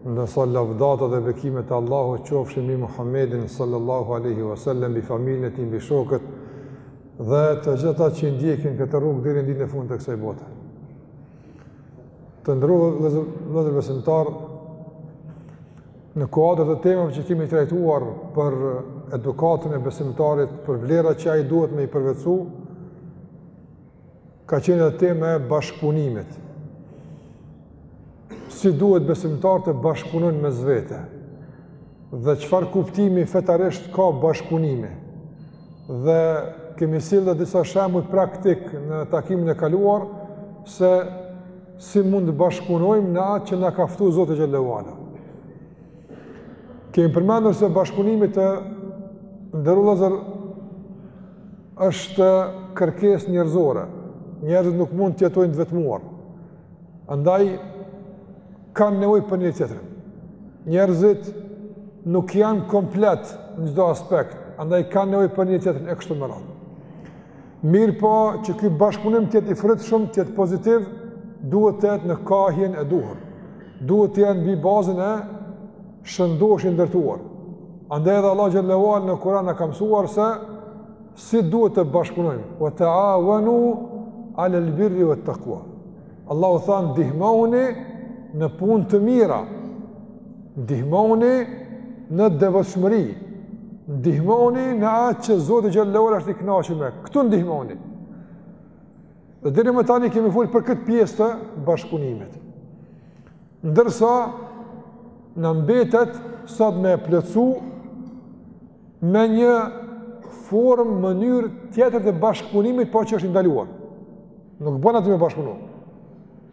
Ndërsa lavdata dhe bekimet e Allahut qofshin mbi Muhammedin sallallahu alaihi wasallam, mbi familjen e tij, mbi shokët dhe të gjithë ata që ndjekin këtë rrugë deri në ditën e fundit të kësaj bote. Të nderuar vëllezër besimtarë në kuadër të temave që kemi trajtuar për edukatën e besimtarit, për vlerat që ai duhet me i përvetësu, Ka qenë edhe tema e bashkëpunimit. Si duhet besimtarët të bashkëpunojnë mes vete? Dhe çfarë kuptimi fetarisht ka bashkëpunimi? Dhe kemi sjellë disa shembuj praktikë në takimin e kaluar se si mund të bashkëpunojmë në atë që na ka ftu Zoti xhelle ue ala. Kemi përmendur se bashkëpunimi të nderuar vëllezër është kërkesë njerëzore. Njerëzit nuk mund të jetojnë të vetmuar. Andaj kanë nevojë për njëri-tjetrin. Njerëzit nuk janë komplet në çdo aspekt, andaj kanë nevojë për njëri-tjetrin e kështu me radhë. Mirëpo që ky bashkëpunim të jetë i frytshëm, të jetë pozitiv, duhet të jetë në kahjen e duhur. Duhet të jetë mbi bazën e shëndoshë i ndërtuar. Andaj edhe Allahu xhelle ue ala në Kur'an na ka mësuar se si duhet të bashkëpunojmë. Wa ta'awanu 'ala al-birri wat-taqwa. Allahu thotë ndihmohuni në punë të mira. Ndihmoni në devotshmëri. Ndihmoni në atë që Zoti xhelle ue ala është i kënaqur me. Këtu ndihmoni. Dhe deri më tani kemi folë për këtë pjesë të bashkëpunimit. Ndërsa na mbetet sot me e plotësu me një formë, mënyrë tjetër të bashkëpunimit, po që është i ndaluar. Nuk ban aty me bashkëpunu.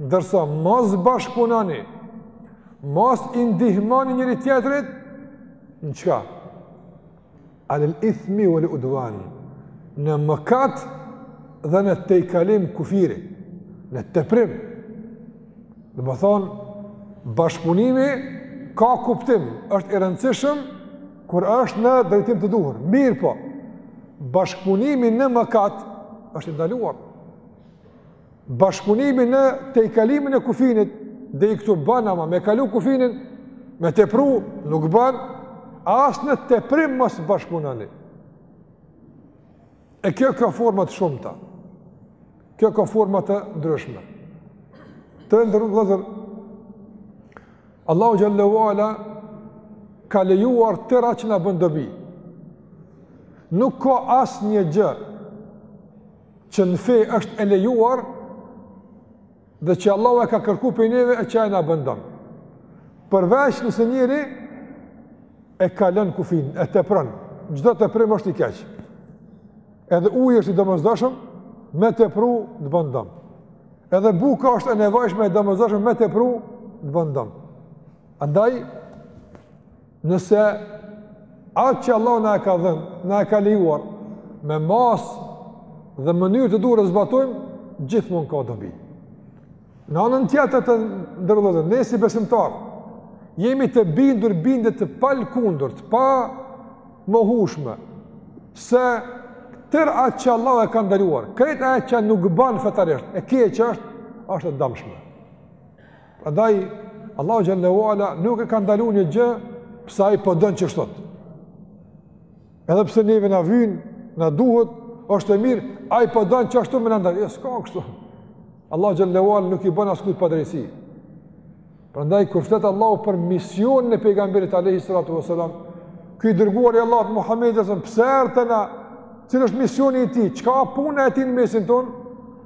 Ndërsa mos bashkëpunoni, mos i ndihmoni njëri-tjetrit në çka? Alal ithmi wal udwan. Në mëkat dhe në tejkalim kufiri, në teprim. Domethënë bashkëpunimi ka kuptim, është i rëndësishëm kur është në drejtim të duhur. Mirëpo bashkëpunimi në mëkat është i ndaluar. Bashkëpunimi në tejkalimin e kufinit, deri këtu ban, ama, me kalu kufinin, me tepru, nuk ban, as në teprim mos bashkëpunoni. E kjo ka forma të shumta. Kjo ka forma të ndryshme. Të nderuar vëllezër, Allahu xhelle ue ala ka lejuar tërë atë që na bën dobi. Nuk ka asnjë gjë që në fe është e lejuar dhe që Allahu e ka kërku prej neve e që na bon dom. Përveç nëse njeri e kalon kufin, e tepron, çdo teprim është i keq. Edhe uji është i domosdoshëm, me tepru t'bon dom. Edhe buka është e nevojshme e domosdoshme, me tepru t'bon dom. Andaj, Nëse atë që Allahu na e ka dhënë, na e ka lejuar, me masë dhe mënyrë të duhur e zbatojmë, gjithmonë ka dobi. Në anën tjetër të nderuar, ne si besimtarë, jemi të bindur bindje të palëkundur, të pamohueshme, se tërë atë që Allahu e ka ndaluar, krejt atë që nuk ban fetarisht, e keqe është, është e damshme. Prandaj Allahu xhelle ue ala nuk e ka ndalu një gjë pse ai po don qashtu. Edhe pse neve na vyn, na duhet, është e mirë, ai po don qashtu me na ndalë. Jo, s'ka kështu. Allahu xhelle ue ala nuk i bën askujt padrejtësi. Prandaj kur flet Allahu për misionin e pejgamberit alejhi salatu ve selam, ky i dërguar i Allahut Muhamedi, pse erdh te na? Cili është misioni i tij? Çka puna e tij në mesin tonë?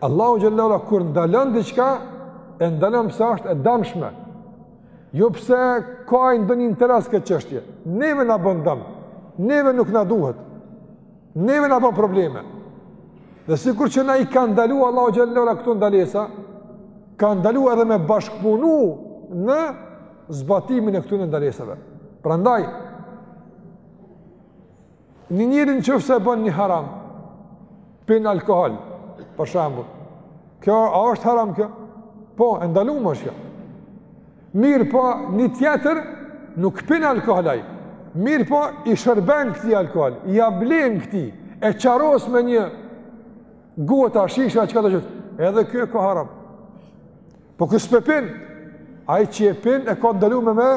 Allahu xhelle ue ala kur ndalon diçka, e ndalon pse është e damshme. Jo pse ka ai ndonjë interes n'këtë çështje. Neve na bën dëm, neve nuk na duhet, neve na bën probleme. Dhe sikur që na i ka ndalu Allahu xhelle ue ala këto ndalesa, ka ndalu edhe me bashkëpunu në zbatimin e këtyne ndalesave. Prandaj, Një njeri në qoftë se e bën një haram, pin alkohol, për shambull. Kjo, a është haram kjo? Po, e ndalume është kjo. Mirëpo, një tjetër nuk pin alkohol ai. Mirëpo, i shërben këtij alkohol, ia blen këtij, e qeras me një gota, shisha, çka t'jetë. Edhe ky e ka haram. Po ky s'po e pin. Ai që e pin e ka ndalu me me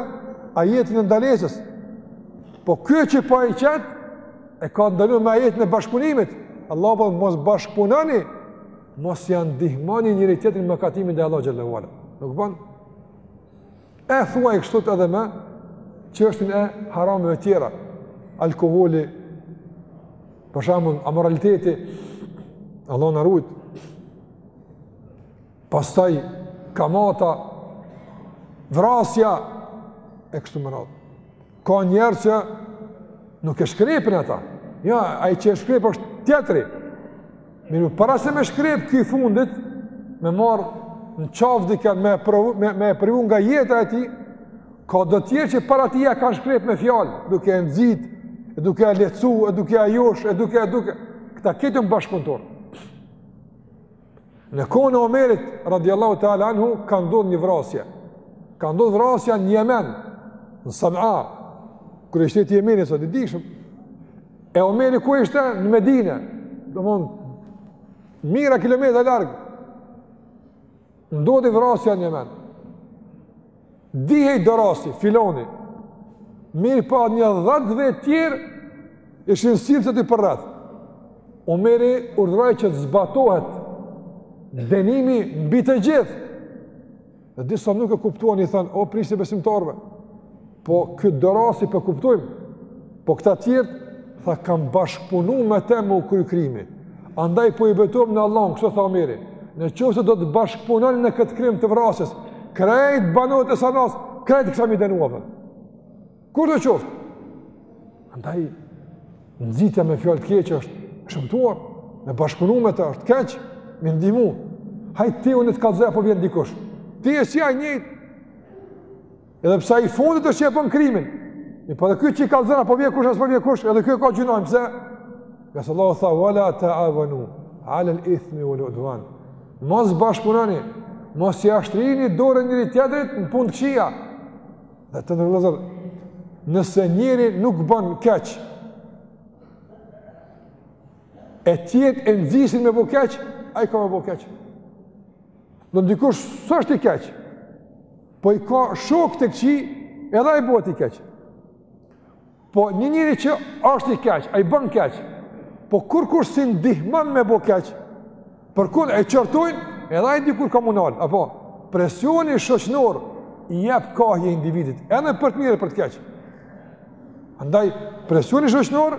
ajetin e ndalesës. Po ky që po ia qet e ka ndalu me ajetin e bashkëpunimit. Allahu po mos bashkëpunoni, mos ia ndihmoni njëri-tjetrit mëkatimin ndaj Allahut xhelle ue ala. Nuk bën. E thuaj kështu edhe me çështjen e harameve tjera. Alkoholi, për shembull, amoraliteti, Allahu na ruajt. Pastaj kamata, vrasja e kështu me radhë. Ka njerëz që nuk e shkrepin ata. Jo, ai që e shkrep është tjetri. Mirë, para se me shkrep ky i fundit, me marrë në qafë dikë, me, me, me privu nga jeta e tij, ka do tjerë që para tij e kanë shkrep me fjalë, duke e nxit, e duke e lehtësu, e duke e josh, e duke e duke. Këta këtë janë bashkëpunëtorë. Në kohën e Omerit radiallahu ta'ala anhu ka ndodh një vrasje. Ka ndodh vrasja në Jemen, në Sana'a, kryeqyteti i Jemenit sot i dijshëm. E Omeri ku ishte në Medinë, domthon mijëra kilometra larg. Ndodhi vrasja në Jemen. dihej dorasi, filani, mirëpo po, një dhjetë të tjerë, ishin sjellë aty përreth. Omeri urdhëroi që të zbatohet dënimi mbi të gjithë. Dhe disa nuk e kuptuan i thanë, o prijësi i besimtarëve, po këtë dorasin për po kuptojmë, Po këta tjerët, tha kanë bashkëpunu me te me u kry krimi. Andaj po i betohem në Allah, kështu tha Omeri. Në qoftë se do të bashkëpunonin në këtë krim të vrasjes, krejt banorët e Sanas, krejt kisha me i dënu edhe. Kushdo qoftë. Andaj, nxitja me fjalë të keqe është e shëmtuar, me bashkëpunu me të është keq, me ndimu. Hajt ti unë të kallëzoj a po vjen dikush. Ti je si ai njëjtë, Edhe pse ai i fundit është që e bën krimin. E po ky që kallëzon a po vjen kush a s'po vjen kush, edhe ky ka gjynah pse? Se Allahu tha wala ta'awanu 'ala al-ithmi wal-'udwan. Mos bashkëpunoni, mos i shtrini dorën njëri tjetrit në punë të këqija. Dhe të ndërlozat, nëse njëri nuk bën keq, e tjerët e nxisin me bo keq, ai ka me bo keq. Do dikush s'është i keq. Po i ka shokët e këqij, edhe ai bëhet i keq. Po një njeri që është i keq, ai bën keq. Po kur kush s'i ndihmon me bo keq, por kur e qortojnë, edhe ai dikur ka me u ndal, a po, presioni shoqëror i jep kahje individit, edhe për të mirë e për të keq. Andaj presioni shoqëror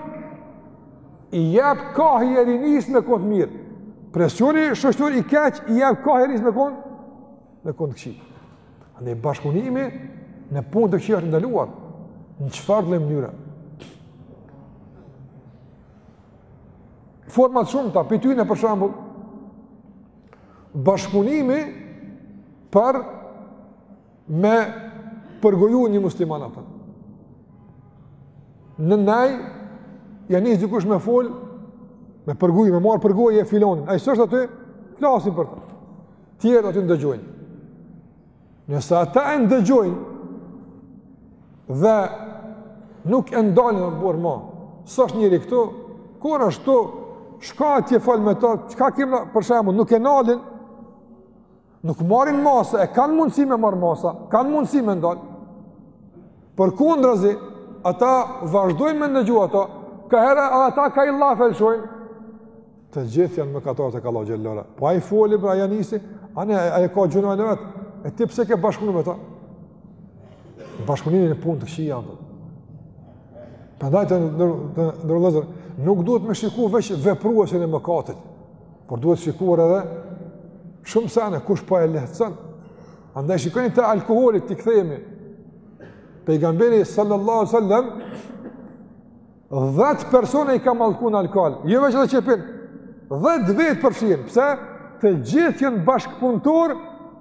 I jep kahje rinisë me kon të mirë. Presioni shoqëror i keq i jep kahje rinisë me kon të me kon të këqij. Andaj bashkëpunimi në punë të këqija është e ndaluar. Në çfarë lloj mënyra? Forma të shumta, prej tyre për shembull. Bashkëpunimi për me përgoju një musliman atë. Në nejë, ja nis dikush me folë, me përgoju, me marrë për goje filonin. Ai s'është aty, flasin për të. Tjerët aty ndëgjojnë. Nëse ata e ndëgjojnë, dhe nuk e ndalin atë boll ma, s'është njeri këtu, kur është ktu, shko atje fol me ta, çka ke, për shembull, nuk e nalin, Nuk marrin masa, e kanë mundësi me marrë masa, kanë mundësi me ndalë. Përkundrazi, ata vazhdojnë me ndëgju ato, kaherë ata ka i llaf e lshojnë, të gjithë janë mëkatarë tek Allahu xhelle ve ala. Po ai foli, bre, ja nisi ai, ai e ka gjunahin e vet, e ti pse ke bashkpunu me ta? Bashkpunimi në punë të kqija, pra. Prandaj të nderuar vllezër, nuk duhet me shiku veç vepruesin e mëkatit, Por duhet shikuar edhe shumë sene, kush po e lehtëson. Andaj shikoni te alkoholi t'i kthehemi. Pejgamberi sallallahu sallam, dhetë persona i ka mallku në alkohol, jo veç atë që e pin, dhetë vetë përfshin, pse? Të gjithë janë bashkëpunëtorë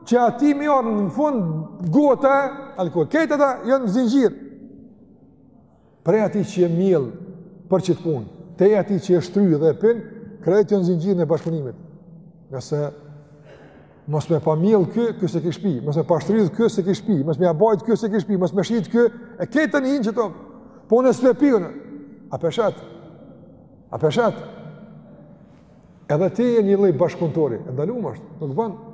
që atij me i ardhë në fund gota alkohol. Krejt ata janë zinxhir. Prej atij që e mjell për qit punë, te atij që e shtrydh e e pin, krejt janë n'zinxhirin e bashkëpunimit. Ngase mos me pas mjellë ky, ky s'e kish pi, mos me pas shtrydhë ky s'e kish pi, mos me e bajt ky s'e kish pi, mos me shit ky, e krejt, njëni që thotë po unë s'e pi, a pe shet, a pe shet, edhe ti je një lloj bashkëpuntori, e ndalume është, nuk banë,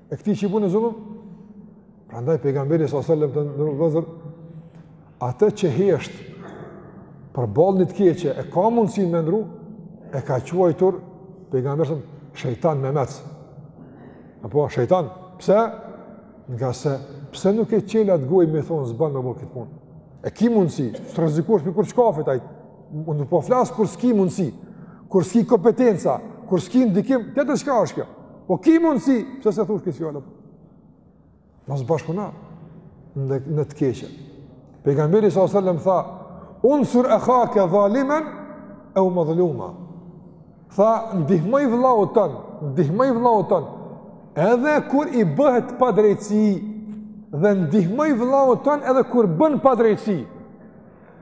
E këtij që i bone zullum? Prandaj pejgamberi s.a.s. të nderuar vllezër, atë që hesht përballë një të keqe, e ka mundësi me ndrru, e ka quajtur pejgamberi s.a.s. shejtan memec. A po, shejtan, pse? Ngase, pse nuk e çel atë gojë me thonë s'ban me bërë këtë punë? E ki mundësi, s'rrezikohesh për kurçkafit, a nuk po flas kur s'ki mundësi, kur s'ki kompetenca, kur s'ki ndikim, tjetër çka është kjo? Po ki mundësi, pse s'e thush këtë fjalë? Mos bashkpuno në, në të keqe. Pejgamberi s.a.s. tha, unsur ehake dhalimen eu madhluma. Tha, ndihmoj vllaut tënd, ndihmoj vllaut tënd, edhe kur i bëhet padrejtësi, dhe ndihmoj vllaut tënd edhe kur bën padrejtësi,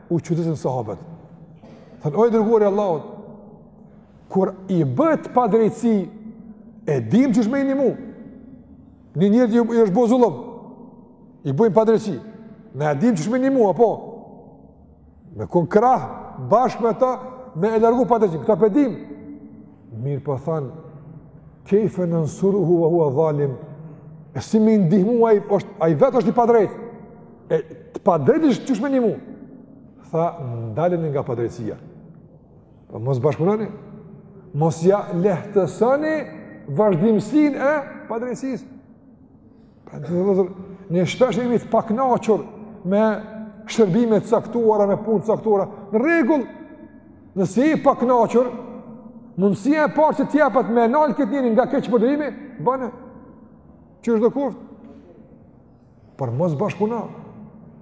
u çuditën sahabet. Thanë, o i dërguar i Allahut, Kur i bëhet padrejtësi, e dimë qysh me i nimu. Një njerit i është bo zullëm, i bëhet padrejtësi. Ne e dimë qysh me i nimu, apo? Me kon krah, bashkë me ta, me e largu padrejtësi. Këta po e dimë. Mirë po thanë, kejfe nensuruhu ua hua dhalim, e si me i ndihmu ai, ai vetë është i padrejtë. E të padrejtit qysh me i nimu. Tha, ndaleni nga padrejtësia. Po mos bashkëpunoni. Mos ja lehtësoni vazhdimësinë e padrejtësisë. Pra do të thotë, ne shpesh jemi të pakënaqur me shërbime të caktuara, me punë të caktuara. Në rregull, nëse je i pakënaqur, mundësia e parë që të jepet me e nal këtë njeri nga keqpërdorimi, bëne. Qysh do koftë? Por mos bashkëpuno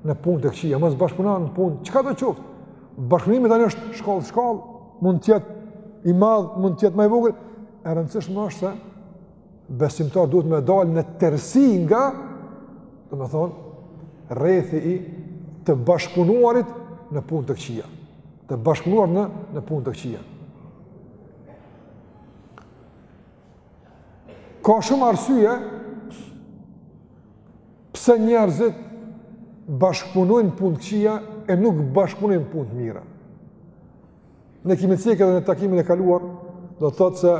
në punë të këqija, mos bashkëpuno në punë, çka do të thotë. Bashkëpunimi tani është shkallë shkallë, mund të jetë i madh, mund të jetë më i vogël, e rëndësishme është se besimtar duhet me dal në tërësi nga, domethonë, rrethi i të bashkëpunuarit në punë të këqija. Të bashkëpunuar në, në punë të këqija. Ka shumë arsye pse njerëzit bashkëpunojnë punë të këqija e nuk bashkëpunojnë punë të mira. Ne kemi cekë edhe në takimin e kaluar, do të thotë se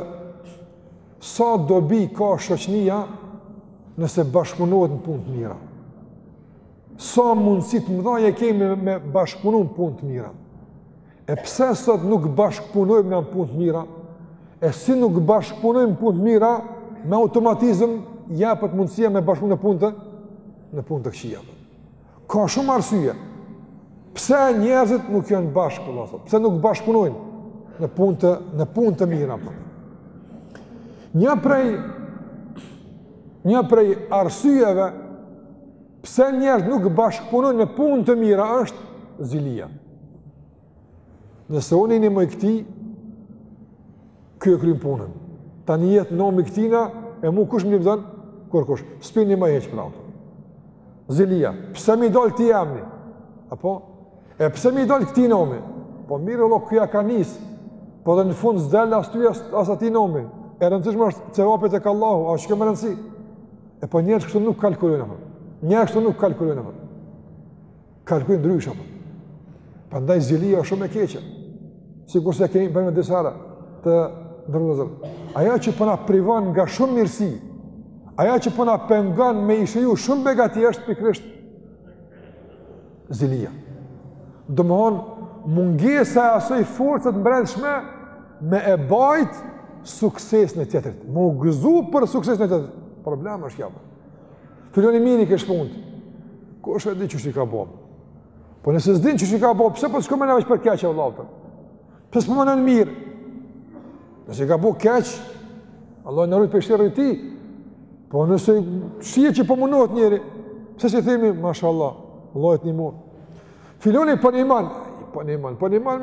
sa dobi ka shoqnia nëse bashkëpunohet në punë të mira. Sa mundësi të mëdha i kemi me bashkëpunu n'punë të mira. E pse sot nuk bashkëpunojmë në punë të mira? E si nuk bashkëpunojmë punë të mira, me automatizëm jepet mundësia me bashkëpunu në punë të, në punë të këqija. Ka shumë arsye. Pse njerëzit nuk janë bashkë, Allah, sot? Pse nuk bashkëpunojnë në punë të, në punë të mira? Apo? Një prej, një prej arsyeve Pse njerëz nuk bashkëpunojnë në punë të mira është zilia. Nëse unë i nimoj këtij, ky e kryn punën. Tani i jet nomi këtina, e mu kush më livdon, kurkush, s'pi nimoj hiç për ato. Zilia, pse me i dalë këtij emni? Apo? E pse me i dalë këtij nomi? Po mirë, lo, ky ja ka nisë, po dhe në fund s'del as ty, as, as atij nomi. E rëndësishme është sevapi tek Allahu, asht kjo me rëndësi? E po njerëzit kështu nuk kalkulojnë apo. Njerëzit kështu nuk kalkulojnë apo. Kalkulojnë ndryshe apo. Prandaj zilia është shumë e keqe. Sikur se kemi përmend disa herë të ndërlozëm. Ajo që po na privon nga shumë mirësi, ajo që po na pengon me i shiju shumë begati është pikërisht zilia. Domethon mungesa e asoj forcës mbrendshme me e bajt suksesin e tjetrit, me u gëzu për suksesin e tjetrit, problem është kjo be. Filani mirë i kish punët, kush e di çka që ka bo? Po nëse s'din çka ka bo, pse po të shkon menja veç për keq, vlla, pra? pse s'po menon mirë? Nëse ka bo keq, Allahu na rujt prej sherrit tij, po nëse sheh që po mundohet njeri, pse s'themi, mashallah, Allah e të një mund. Filani për një man,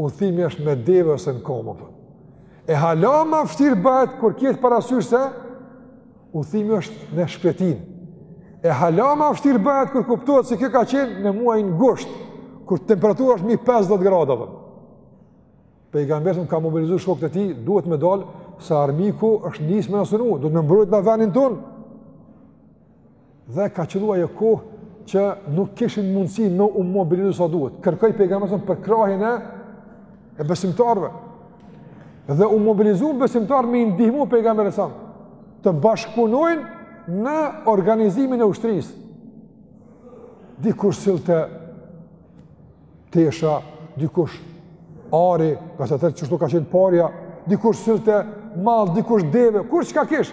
Udhëtimi është me deve ose në komë, apo. E hala ma vështirë bëhet kur kihet parasysh se udhtimi është në shkretinë. E hala ma vështirë bëhet kur kuptohet se kjo ka qenë në muajin gusht, kur temperatura është mi 50 grada, apo. Pejgamberi ka mobilizu shokët e tij, duhet me dalë se armiku është nisë me na sulmu, duhet me mbrojt na venin tonë. Dhe ka qëllu ajo kohë që nuk kishin mundësi me u mobilizu sa duhet. Kërkoi pejgamberi përkrahjen e besimtarëve. Dhe u mobilizuan besimtarët me i ndihmu pejgamberit sa të bashkëpunojnë në organizimin e ushtrisë. Dikush sillte tesha, dikush ari, ka, se atëherë qashtu ka qenë parja, dikush sillte mall, dikush deve, kush çka kish.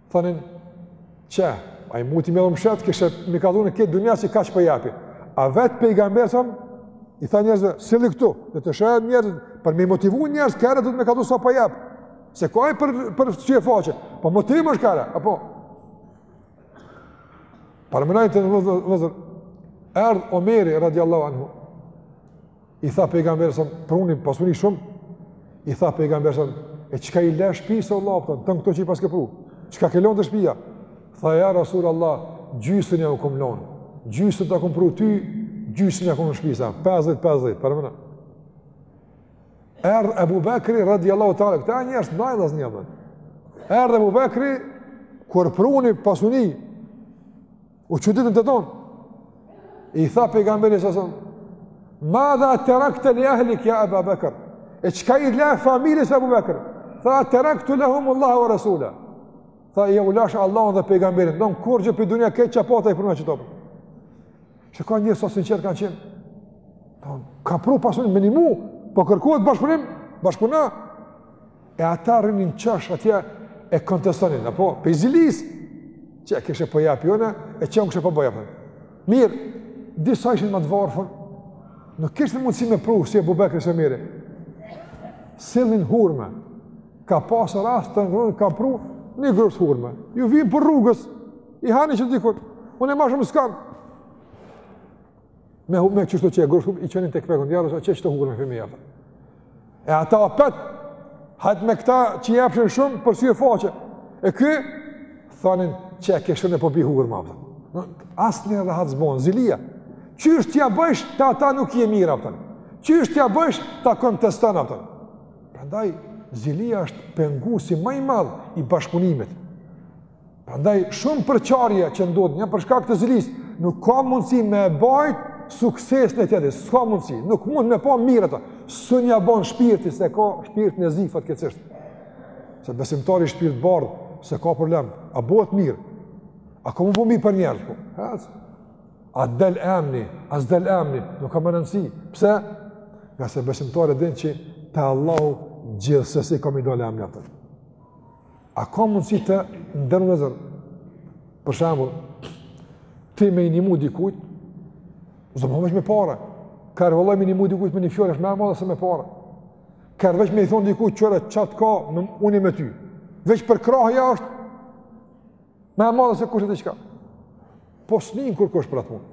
Thanin, që, ai mujti me lëmshet, kështë mi ka dhune këtë dynja çka që po jep. A vetë pejgamberi i tha njerëzve, sille këtu, le të shihet njerëzve, për me motivu njerëzit, kërët dhe të me ka dhune sa po jep. S'ka ai për, për sy e faqe, po motivim është kjo, apo? Paramenojeni tani vllezër, erdh Omeri, radiallahu anhu, I tha pejgamberi sa pruni pasuri shumë. I tha pejgamberi sa e çka i le shpisë Allah po ton këto që i paske pru. Çka ke lonë te shpia? Tha ja Rasul Allah, gjysën jau kum lon. Gjysën ta kum pru ty, gjysën jau kum lon shpisë 50 50, paramenoni. Erdh Ebu Bekri radiallahu ta'ala, këta një është najnë asë një mënë. Erdh Ebu Bekri, kur pruni pasuni, U çuditën të tonë. I tha pejgamberi sa sa. Madha terakte li ehlike ja Eba Bekër. E çka i le familjes o Ebu Bekër? Tha teraktu lehum Allahe ve Resuleh. Tha jau lashë Allahun dhe pejgamberin. Domethënë krejt prej dynjasë këtë që pata e pruna që topë. Çka njerëz të sinqertë kanë qenë. Domethënë, ka pru pasuni me nimu, po kërkohet bashkëpunim, bashkëpuna. E ata rrinin n'qosh atje e kontestonin, apo, pe zilisë, qe kështu po jep jona, e qe kështu po bëjë, Mirë, disa ishin ma të vorfën, nuk kishin mundësi me pru, si Ebu Bekri, si Omeri. Sillnin hurme, ka pasë rast të ngrënë, ka pru, një grusht hurme. Ju vijm prej rrugës, i hani që dikur, unë e ma shumë s'kamë. Me me çështë që e groshu i çanin tek prekun, ja rrosha çështë hugur me fëmijë ata. E ata apet hajt me këta që japshin shumë për sy e faqe. E ky thonin që e kishën e po bi hugur më ata. Asnjë edhe hac bon zilia. Çështë ja bësh ta ata nuk je mirë ata. Çështë ja bësh ta konteston ata. Prandaj zilia është pengusi ma i madh i bashkëpunimit. Prandaj shumë përçarje që ndodhin janë për shkak të zilisë, nuk ka mundësi me e bajt suksesin e tjetrit, s'ka mundësi, nuk mund me pa mirë ato. S'un ja bon shpirti se ka shpirtin e zi fatkeqësisht. Se besimtari shpirt bardh, s'e ka problem, a bohet mirë? A ka m'u bo mi për njerëz po? Ec. A del emni, a s'del emni, nuk ka më rëndësi. Pse? Nga se besimtari e din që te Allahu gjithsesi ka me i dal emni atë. A ka mundësi të nderum vllezër, për shambull, ti me i nimu dikujt, s'do me thon veç me pare, ka raste vëlla me i nimu dikujt me një fjalë, është ma e madhe se me pare, ka raste veç me i thonë dikujt qëre qatë kam unë me ty, veç përkrahja është ma e madhe se kushedi çka, po s'nin kurkush për atë punë.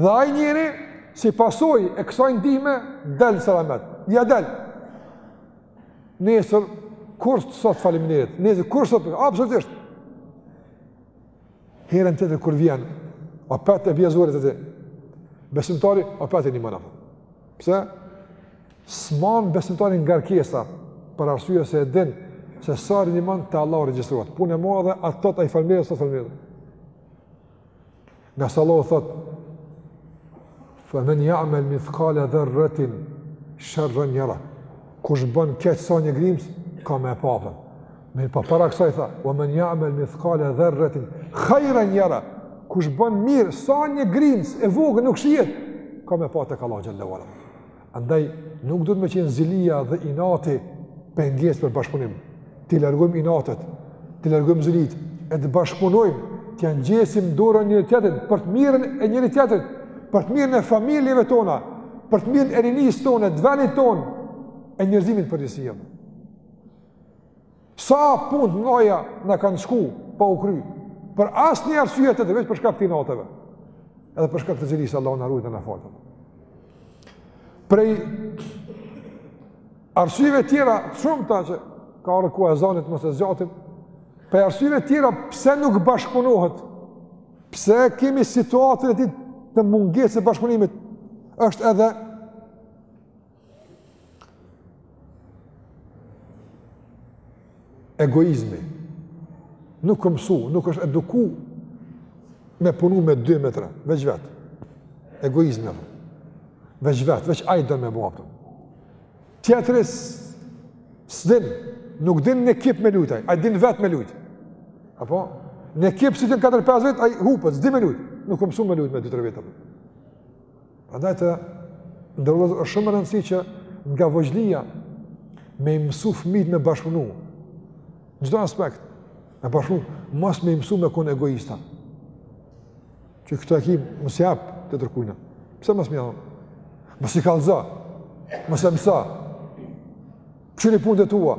Dhe ai njeri, si pasoj e kësaj ndihme, del n'selamet, ja del, Nesër, kur të s'thot faliminderit, nesër, kur sot, absolutisht. Herën tjetër kur vjen, opet e bezdis, besimtari, opet e nimon. Pse? S'man besimtari ngarkesa, për arsye se e din, se sa nimon te Allahu regjistrohet. Punë e madhe, a thot ai faliminderit, s'thot faliminderit. Ngase Allahu thot, fe men ja'mel mithkale dherretin, sherren jera, kush bën keq sa një grimës, ka me e pa. Me pa para kësaj tha, ve men ja'mel mithkale dherretin, hajran jera, kush bën mirë sa një grimës, e vogël nuk shihet, ka me pa tek Allahu xhelle Andaj, nuk duhet me qenë zilia dhe inati pengesë për bashkëpunim. T'i largojmë inatet, t'i largojmë zilitë, e të bashkëpunojmë, t'ja ngjesim dorën njëri tjetrit, për të mirën e njëri tjetrit, për të mirën e familjeve tona, për të mirën e rinisë tonë, e t'venit tonë, e njerëzimit përgjithësisht. Sa punë të mëdha na kanë shku pa u kry. Për asnjë arsye tjetër veç për shkak të inateve. Edhe për shkak të xhelozisë Allahu na ruajt na falë. Prej arsyeve tjera shumta që ka ardh koha e ezanit mos e zgjatim, prej arsyeve tjera pse nuk bashkëpunohet, pse kemi situatën e till të mungesës së bashkëpunimit, është edhe Egoizmi. Nuk është mësu, nuk është eduku me punu me dy, me tre, veç vetë. Egoizmi, a po. Veç vetë, veç ai do me bo, a po. Tjetri s'din, nuk din në ekip me lujtë ai, ai din vetë me lujtë. Apo? Në ekip si t'jenë 4-5 vetë, ai hupet, s'di me lujtë. Nuk është mësu me lujtë me 2-3 vetë, a po. Andaj të nderuar është shumë me rëndësi që nga vogëlia me i mësu fëmijët me bashkëpunu. Në çdo aspekt, me bashkëpunu, mos me i mësu me konë egoista. Që këtë e ki mos ja jep tjetërkujna. Pse mos me ja jep? Mos i kallëzo, mos e mëso. Kqyri punët e tua,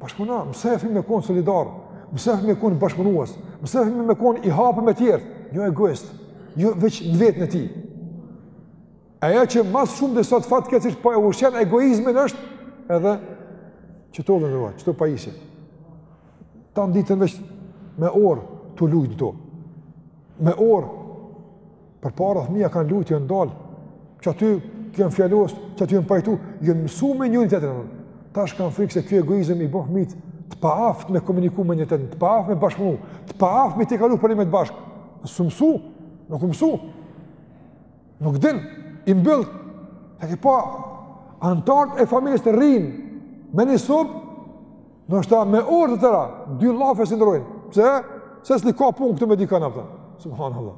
bashkëpuno, mësoje fëmijën me konë solidar, mësoje fëmijën me konë bashkëpunues, mësoje fëmijën me konë i hapur me tjerët, jo egoist, jo veç në veten e tij. Ajo që ma së shumti sot fatkeqësisht po e ushqen egoizmin është edhe të nderuar, qëto pajisje. Tanë ditën veç me orë tu lujtë ktu, me orë Përpara fëmija kanë lujtë, janë dalë, qaty janë fjalosë, qaty janë pajtu, janë mësu me njëni-tjetrin. Tash kam frikë se kjo egoizëm i bon fëmijët të paaftë me komuniku me njëni-tjetrin, të paaftë me bashkëpunu, të paaftë me tejkalu problemet bashkë. S'është mësu, nuk mësu, nuk din, i mbyllë, e ki pa, anëtarët e familjes të rrinë, në një sobë, ndoshta me orë të tëra, dy llafe s'i ndrrojnë, pse, se secili ka punë këtu me dikan, a po, subhanallah.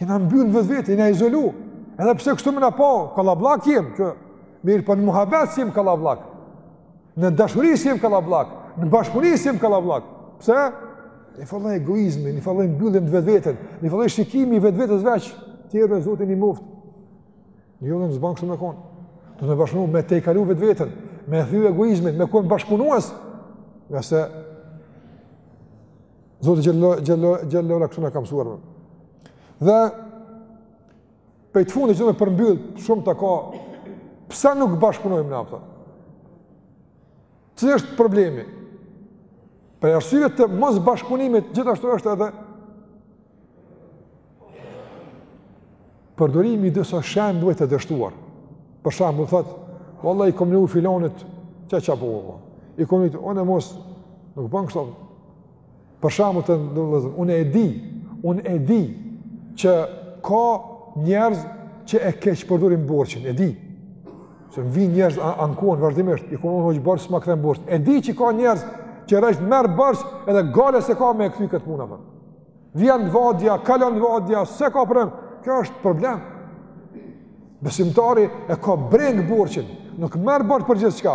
Jena mbyllë n'vetvete, jena izolu. Edhe pse kështu më në po, kalablak jem, shumë mirë, po në muhabet s'jem kallabllak. Në dashuri s'jem kallabllak. Në bashkëpunim s'jem kallabllak. Pse? Na fillon egoizmi, na fillon mbyllja në vetveten, na fillon shikimi i vetvetes veç, tjerëve Zoti u ndihmoftë. Në jodhëm s'bon kështu me konë. Do të bashkënu me tejkalu vetveten, me thy egoizmin, me konë bashkëpunues, ngase Zoti xhelle ve ala kështu na ka mësuar. Dhe, prej të fundit që me përmbyllë, shumë të ka, pse nuk bashkëpunojmë na, a po? Cili është problemi? Prej arsyeve të mosbashkëpunimit, gjithashtu është edhe Përdorimi i disa shembujve të dështuar. Për shembull thotë, "Valla i kam lëu filonit çka çka po vao. I kam thënë, "Unë mos nuk bën kështu." Për shembull të nderuar, unë e di, unë e di që ka njerëz që e keqpërdorin borxhin, e di. Se më vijnë njerëz ankohen vazhdimisht, i kom dhonë hoxhë borxh, s'ma kthen borxh. E di që ka njerëz që rren, merr borxh edhe gajle s'e ka me e kthy këtë punë, a po. Vjen vadja, kalon vadja, se ka problem. Kjo është problem. Besimtari e ka brengë borxhin, nuk merr borxh për gjithçka.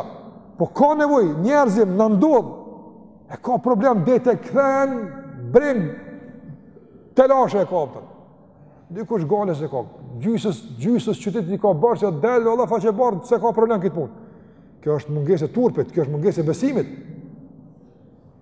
Po ka nevojë, njerëz jem, na ndodh, e ka problem dej te kthen, brengë, telashe e ka për. Dikush gajle s'e ka, gjysës, gjysës qytetit i ka borxh e del, Allah faqebardh, se ka problem këtë punë. Kjo është mungesë e turpit, kjo është mungesë e besimit.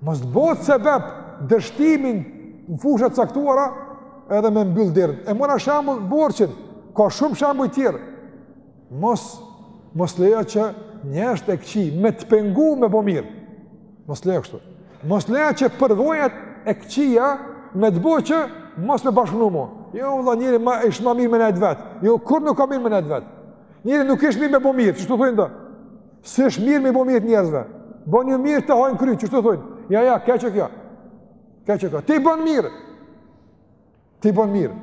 Mos të bohet sebep dështimi në fusha të caktuara edhe me mbyll derën. E mora shembull borxhin, ka shumë shembuj të tjerë. Mos mos lejo që njerëz të këqij me të pengu me bo mirë. Mos lejo kështu. Mos lejo që përvojat e këqija me të bo që mos me bashkëpunu mo. Jo, vëlla, njeri ma, është ma mirë me nejt vetë. Jo, kurrë nuk o mirë me nejt vetë. Njeri nuk është mirë me bo mirë, qeshtu thojnë te? S'është mirë me bo mirë njerëzve. Bo një mirë ta hajnë kryt, qeshtu thojnë? Ja, ja, keq o kjo. Keq o kjo. Ti bon mirë. Ti bon mirë.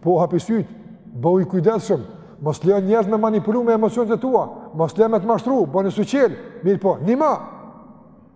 Po hapi sytë, bonu i kujdesshëm. Mos lejo njerëz me manipulu me emocionet e tua. Mos lejo me të mashtru, bonu syçelë. Mirëpo, nimo.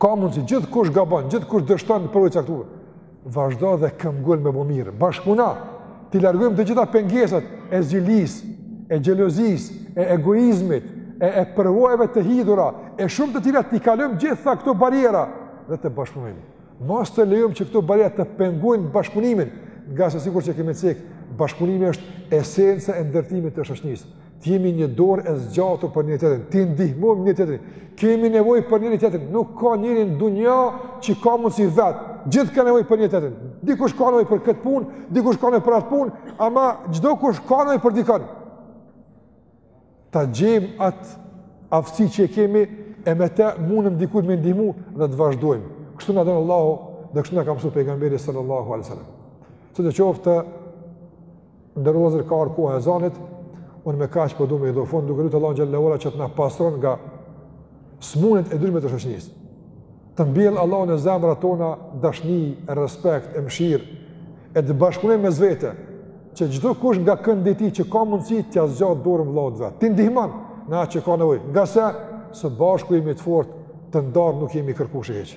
Ka mundësi gjithkush gabon, gjithkush dështon në përvojë të caktuar. Vazhdo dhe këmbëngul me bo mirë. Bashkëpuno, t'i largojmë të gjitha pengesat e zilisë, e xhelozisë, e egoizmit, e, e përvojave të hidhura, e shumë të tjera t'i kalojmë gjitha këto barriera dhe të bashkëpunojmë. Mos të lejojmë që këto barriera të pengojnë bashkëpunimin, ngase sikurqë kemi cekë, bashkëpunimi është esenca e ndërtimit të shoqnisë. Të jemi një dorë e zgjatur për njëri-tjetrin, t'i ndihmojmë njëri-tjetrin. Kemi nevojë për njëri-tjetrin, nuk ka njeri në dunja që ka mundësi vet. Gjithë kanë nevojë për njëri-tjetrin. Dikush ka nevojë për këtë punë, dikush ka nevojë për atë punë, ama çdokush ka nevojë për dikën. Ta gjejmë atë aftësi që kemi e me të mundëm dikujt me ndihmu dhe të vazhdojmë. Kështu na don Allahu dhe kështu na ka msu pejgamberi sallallahu alajhi wasallam. Sot e qoftë Nderuar vëllezër ka ardh koha e ezanit. Unë me kaq po du me i dhonë fund duke lutur Allahun xhelle ue ala që të na pastron nga smunjet e ndryshme të shoqnisë. Të mbjell Allahu në zemrat tona dashni, respekt, e mëshirë e të bashkëpunojmë mes vete që çdokush nga këndi i tij që ka mundësi t'ia zgjat dorën vëllaut vet. T'i ndihmon në atë që ka nevojë. Ngase së bashku jemi të fortë, të ndarë nuk jemi kërkush hiç.